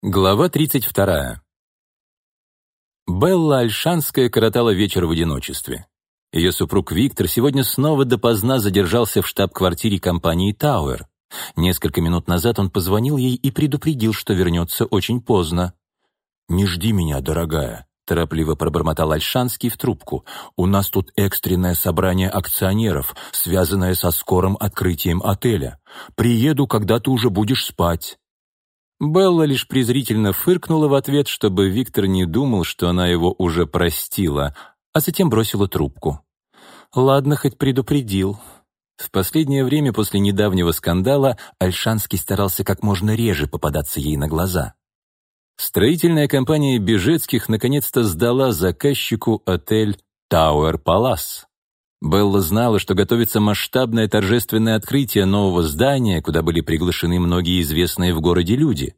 Глава 32. Белла Альшанская коротала вечер в одиночестве. Ее супруг Виктор сегодня снова допоздна задержался в штаб-квартире компании «Тауэр». Несколько минут назад он позвонил ей и предупредил, что вернется очень поздно. «Не жди меня, дорогая», — торопливо пробормотал Альшанский в трубку. «У нас тут экстренное собрание акционеров, связанное со скорым открытием отеля. Приеду, когда ты уже будешь спать». Белла лишь презрительно фыркнула в ответ, чтобы Виктор не думал, что она его уже простила, а затем бросила трубку. «Ладно, хоть предупредил». В последнее время после недавнего скандала Альшанский старался как можно реже попадаться ей на глаза. Строительная компания Бежецких наконец-то сдала заказчику отель «Тауэр Палас». Белла знала, что готовится масштабное торжественное открытие нового здания, куда были приглашены многие известные в городе люди.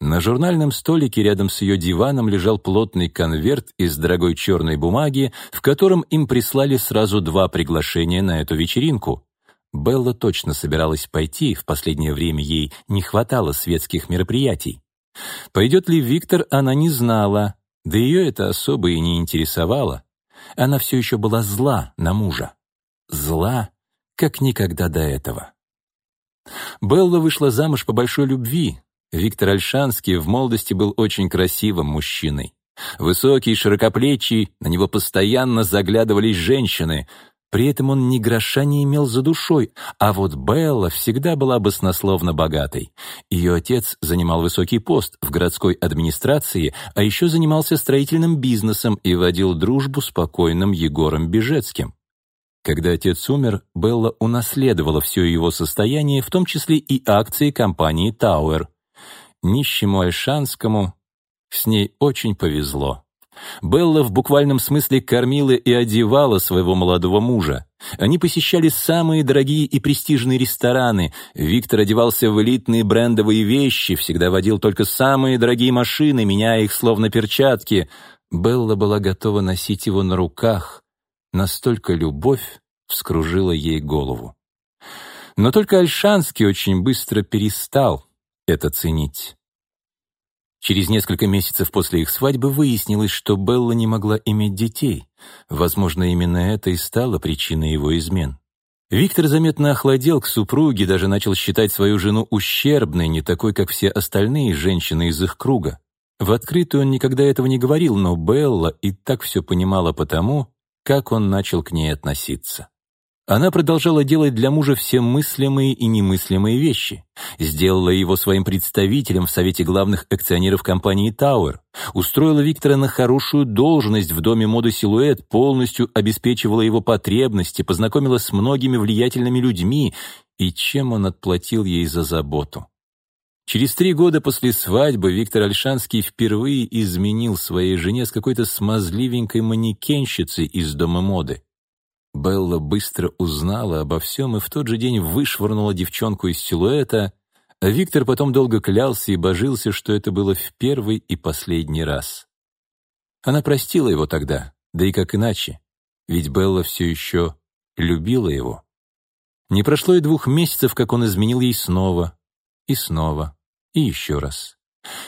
На журнальном столике рядом с ее диваном лежал плотный конверт из дорогой черной бумаги, в котором им прислали сразу два приглашения на эту вечеринку. Белла точно собиралась пойти, в последнее время ей не хватало светских мероприятий. Пойдет ли Виктор, она не знала, да ее это особо и не интересовало. Она все еще была зла на мужа. Зла, как никогда до этого. Белла вышла замуж по большой любви. Виктор Альшанский в молодости был очень красивым мужчиной. Высокий, широкоплечий, на него постоянно заглядывались женщины, при этом он ни гроша не имел за душой, а вот Белла всегда была баснословно богатой. Ее отец занимал высокий пост в городской администрации, а еще занимался строительным бизнесом и водил дружбу с покойным Егором Бежецким. Когда отец умер, Белла унаследовала все его состояние, в том числе и акции компании «Тауэр». Нищему Альшанскому с ней очень повезло. Белла в буквальном смысле кормила и одевала своего молодого мужа. Они посещали самые дорогие и престижные рестораны. Виктор одевался в элитные брендовые вещи, всегда водил только самые дорогие машины, меняя их словно перчатки. Белла была готова носить его на руках. Настолько любовь вскружила ей голову. Но только Альшанский очень быстро перестал это ценить. Через несколько месяцев после их свадьбы выяснилось, что Белла не могла иметь детей. Возможно, именно это и стало причиной его измен. Виктор заметно охладел к супруге, даже начал считать свою жену ущербной, не такой, как все остальные женщины из их круга. В открытую он никогда этого не говорил, но Белла и так все понимала потому, как он начал к ней относиться. Она продолжала делать для мужа все мыслимые и немыслимые вещи. Сделала его своим представителем в Совете главных акционеров компании «Тауэр». Устроила Виктора на хорошую должность в доме моды «Силуэт», полностью обеспечивала его потребности, познакомила с многими влиятельными людьми. И чем он отплатил ей за заботу? Через три года после свадьбы Виктор Альшанский впервые изменил своей жене с какой-то смазливенькой манекенщицей из дома моды. Белла быстро узнала обо всем и в тот же день вышвырнула девчонку из силуэта, а Виктор потом долго клялся и божился, что это было в первый и последний раз. Она простила его тогда, да и как иначе, ведь Белла все еще любила его. Не прошло и двух месяцев, как он изменил ей снова, и снова, и еще раз.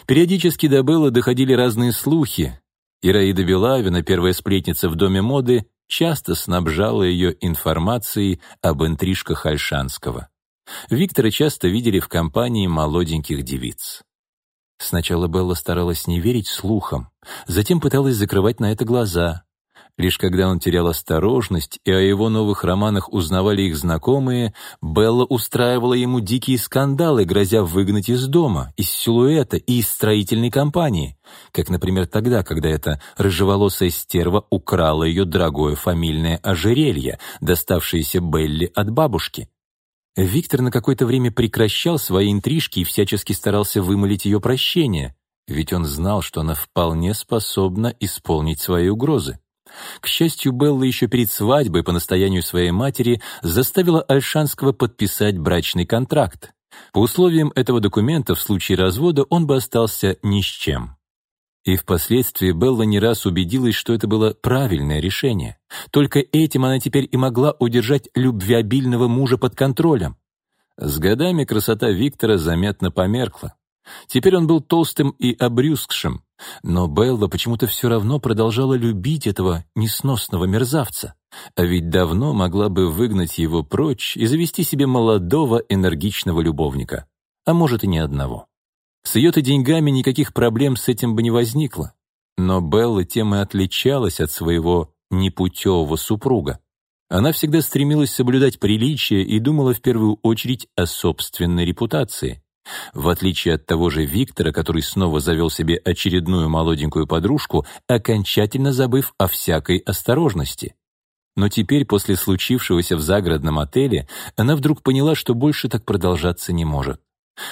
Периодически до Беллы доходили разные слухи. Ираида Белавина, первая сплетница в Доме моды, часто снабжала ее информацией об интрижках Альшанского. Виктора часто видели в компании молоденьких девиц. Сначала Белла старалась не верить слухам, затем пыталась закрывать на это глаза. Лишь когда он терял осторожность и о его новых романах узнавали их знакомые, Белла устраивала ему дикие скандалы, грозя выгнать из дома, из силуэта и из строительной компании. Как, например, тогда, когда эта рыжеволосая стерва украла ее дорогое фамильное ожерелье, доставшееся Белли от бабушки. Виктор на какое-то время прекращал свои интрижки и всячески старался вымолить ее прощение, ведь он знал, что она вполне способна исполнить свои угрозы. К счастью, Белла еще перед свадьбой по настоянию своей матери заставила Альшанского подписать брачный контракт. По условиям этого документа в случае развода он бы остался ни с чем. И впоследствии Белла не раз убедилась, что это было правильное решение. Только этим она теперь и могла удержать любвеобильного мужа под контролем. С годами красота Виктора заметно померкла. Теперь он был толстым и обрюзгшим, но Белла почему-то все равно продолжала любить этого несносного мерзавца, а ведь давно могла бы выгнать его прочь и завести себе молодого энергичного любовника, а может и не одного. С ее-то деньгами никаких проблем с этим бы не возникло, но Белла тем и отличалась от своего непутевого супруга. Она всегда стремилась соблюдать приличие и думала в первую очередь о собственной репутации. В отличие от того же Виктора, который снова завел себе очередную молоденькую подружку, окончательно забыв о всякой осторожности. Но теперь, после случившегося в загородном отеле, она вдруг поняла, что больше так продолжаться не может.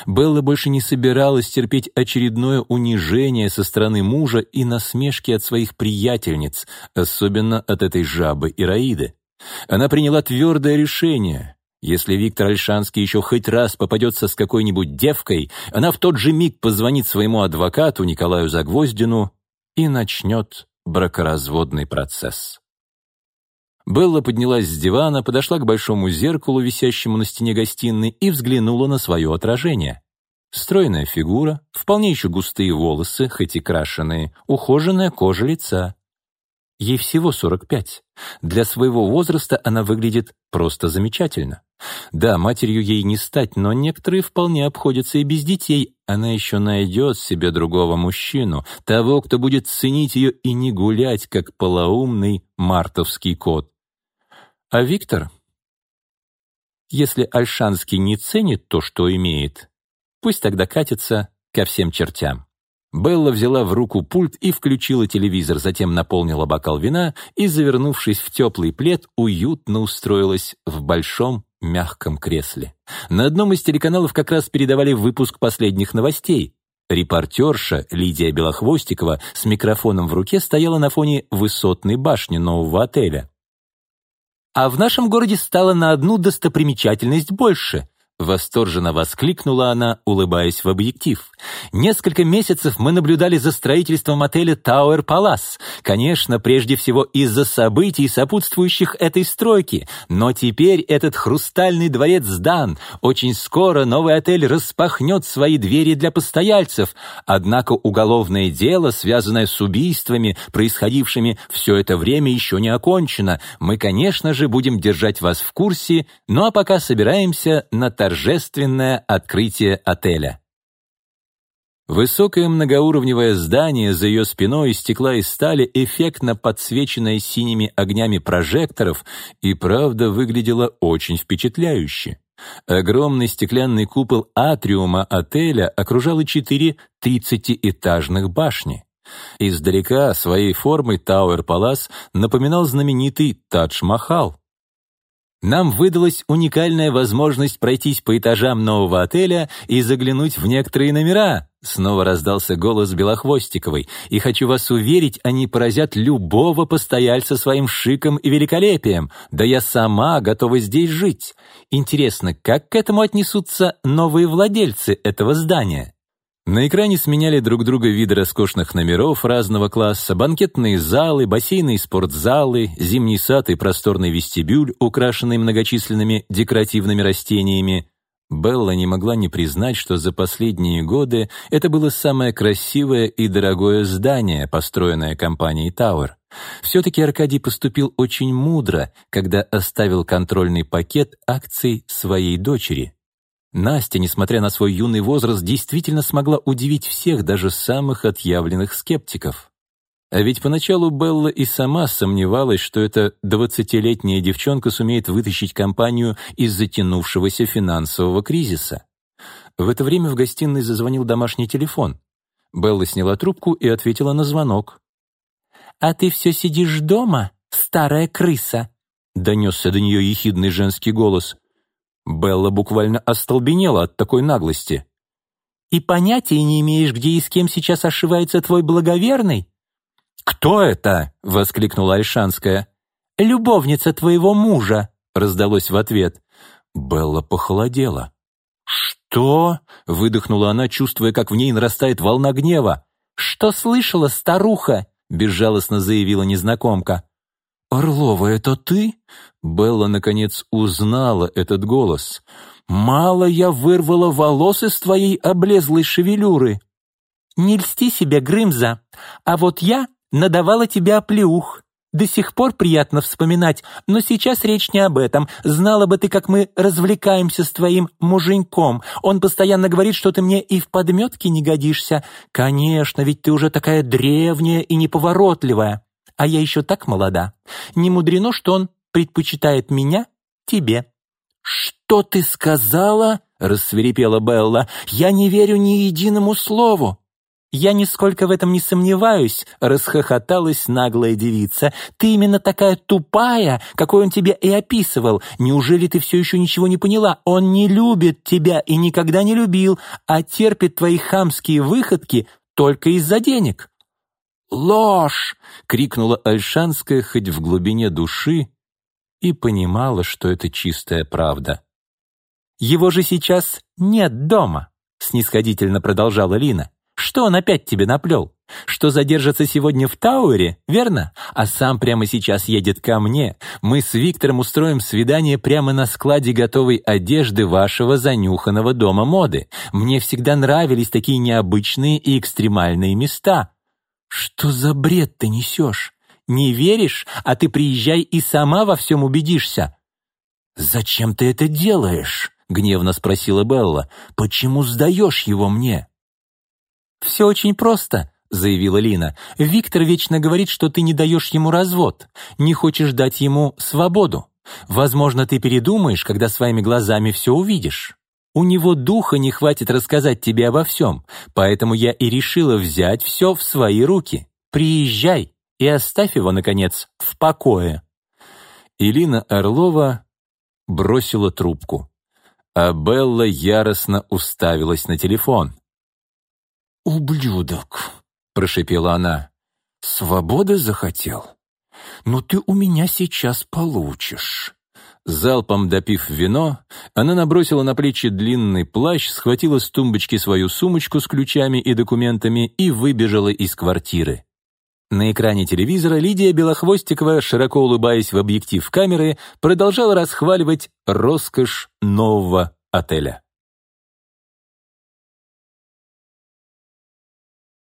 Белла больше не собиралась терпеть очередное унижение со стороны мужа и насмешки от своих приятельниц, особенно от этой жабы Ираиды. Она приняла твердое решение если Виктор Альшанский еще хоть раз попадется с какой-нибудь девкой, она в тот же миг позвонит своему адвокату Николаю Загвоздину и начнет бракоразводный процесс. Белла поднялась с дивана, подошла к большому зеркалу, висящему на стене гостиной, и взглянула на свое отражение. Стройная фигура, вполне еще густые волосы, хоть и крашеные, ухоженная кожа лица. Ей всего 45. Для своего возраста она выглядит просто замечательно. Да, матерью ей не стать, но некоторые вполне обходятся и без детей. Она еще найдет себе другого мужчину, того, кто будет ценить ее и не гулять, как полоумный мартовский кот. А Виктор? Если Альшанский не ценит то, что имеет, пусть тогда катится ко всем чертям. Белла взяла в руку пульт и включила телевизор, затем наполнила бокал вина и, завернувшись в теплый плед, уютно устроилась в большом мягком кресле. На одном из телеканалов как раз передавали выпуск последних новостей. Репортерша Лидия Белохвостикова с микрофоном в руке стояла на фоне высотной башни нового отеля. А в нашем городе стало на одну достопримечательность больше. Восторженно воскликнула она, улыбаясь в объектив. Несколько месяцев мы наблюдали за строительством отеля Tower Palace. Конечно, прежде всего из-за событий, сопутствующих этой стройке. Но теперь этот хрустальный дворец сдан. Очень скоро новый отель распахнет свои двери для постояльцев. Однако уголовное дело, связанное с убийствами, происходившими все это время, еще не окончено. Мы, конечно же, будем держать вас в курсе, ну а пока собираемся на торжественный торжественное открытие отеля. Высокое многоуровневое здание за ее спиной из стекла и стали, эффектно подсвеченное синими огнями прожекторов, и правда выглядело очень впечатляюще. Огромный стеклянный купол атриума отеля окружал четыре тридцатиэтажных башни. Издалека своей формой Тауэр Палас напоминал знаменитый Тадж-Махал. Нам выдалась уникальная возможность пройтись по этажам нового отеля и заглянуть в некоторые номера. Снова раздался голос Белохвостиковой. И хочу вас уверить, они поразят любого постояльца своим шиком и великолепием. Да я сама готова здесь жить. Интересно, как к этому отнесутся новые владельцы этого здания? На экране сменяли друг друга виды роскошных номеров разного класса, банкетные залы, бассейны и спортзалы, зимний сад и просторный вестибюль, украшенный многочисленными декоративными растениями. Белла не могла не признать, что за последние годы это было самое красивое и дорогое здание, построенное компанией Тауэр. Все-таки Аркадий поступил очень мудро, когда оставил контрольный пакет акций своей дочери. Настя, несмотря на свой юный возраст, действительно смогла удивить всех, даже самых отъявленных скептиков. А ведь поначалу Белла и сама сомневалась, что эта двадцатилетняя девчонка сумеет вытащить компанию из затянувшегося финансового кризиса. В это время в гостиной зазвонил домашний телефон. Белла сняла трубку и ответила на звонок. «А ты все сидишь дома, старая крыса?» — донесся до нее ехидный женский голос. Белла буквально остолбенела от такой наглости. «И понятия не имеешь, где и с кем сейчас ошивается твой благоверный?» «Кто это?» — воскликнула Альшанская. «Любовница твоего мужа», — раздалось в ответ. Белла похолодела. «Что?» — выдохнула она, чувствуя, как в ней нарастает волна гнева. «Что слышала, старуха?» — безжалостно заявила незнакомка. «Орлова, это ты?» Белла, наконец, узнала этот голос. Мало я вырвала волос из твоей облезлой шевелюры. Не льсти себе, Грымза, а вот я надавала тебе оплеух. До сих пор приятно вспоминать, но сейчас речь не об этом. Знала бы ты, как мы развлекаемся с твоим муженьком. Он постоянно говорит, что ты мне и в подметке не годишься. Конечно, ведь ты уже такая древняя и неповоротливая. А я еще так молода. Не мудрено, что он предпочитает меня тебе. «Что ты сказала?» — рассверепела Белла. «Я не верю ни единому слову». «Я нисколько в этом не сомневаюсь», — расхохоталась наглая девица. «Ты именно такая тупая, какой он тебя и описывал. Неужели ты все еще ничего не поняла? Он не любит тебя и никогда не любил, а терпит твои хамские выходки только из-за денег». «Ложь!» — крикнула Альшанская хоть в глубине души и понимала, что это чистая правда. «Его же сейчас нет дома», — снисходительно продолжала Лина. Что он опять тебе наплел? Что задержится сегодня в Тауэре, верно? А сам прямо сейчас едет ко мне. Мы с Виктором устроим свидание прямо на складе готовой одежды вашего занюханного дома моды. Мне всегда нравились такие необычные и экстремальные места. Что за бред ты несешь? Не веришь? А ты приезжай и сама во всем убедишься. «Зачем ты это делаешь?» — гневно спросила Белла. «Почему сдаешь его мне?» «Все очень просто», — заявила Лина. «Виктор вечно говорит, что ты не даешь ему развод, не хочешь дать ему свободу. Возможно, ты передумаешь, когда своими глазами все увидишь. У него духа не хватит рассказать тебе обо всем, поэтому я и решила взять все в свои руки. Приезжай и оставь его, наконец, в покое». Илина Орлова бросила трубку, а Белла яростно уставилась на телефон. «Ублюдок!» — прошепела она. «Свободы захотел? Ну ты у меня сейчас получишь». Залпом допив вино, она набросила на плечи длинный плащ, схватила с тумбочки свою сумочку с ключами и документами и выбежала из квартиры. На экране телевизора Лидия Белохвостикова, широко улыбаясь в объектив камеры, продолжала расхваливать роскошь нового отеля.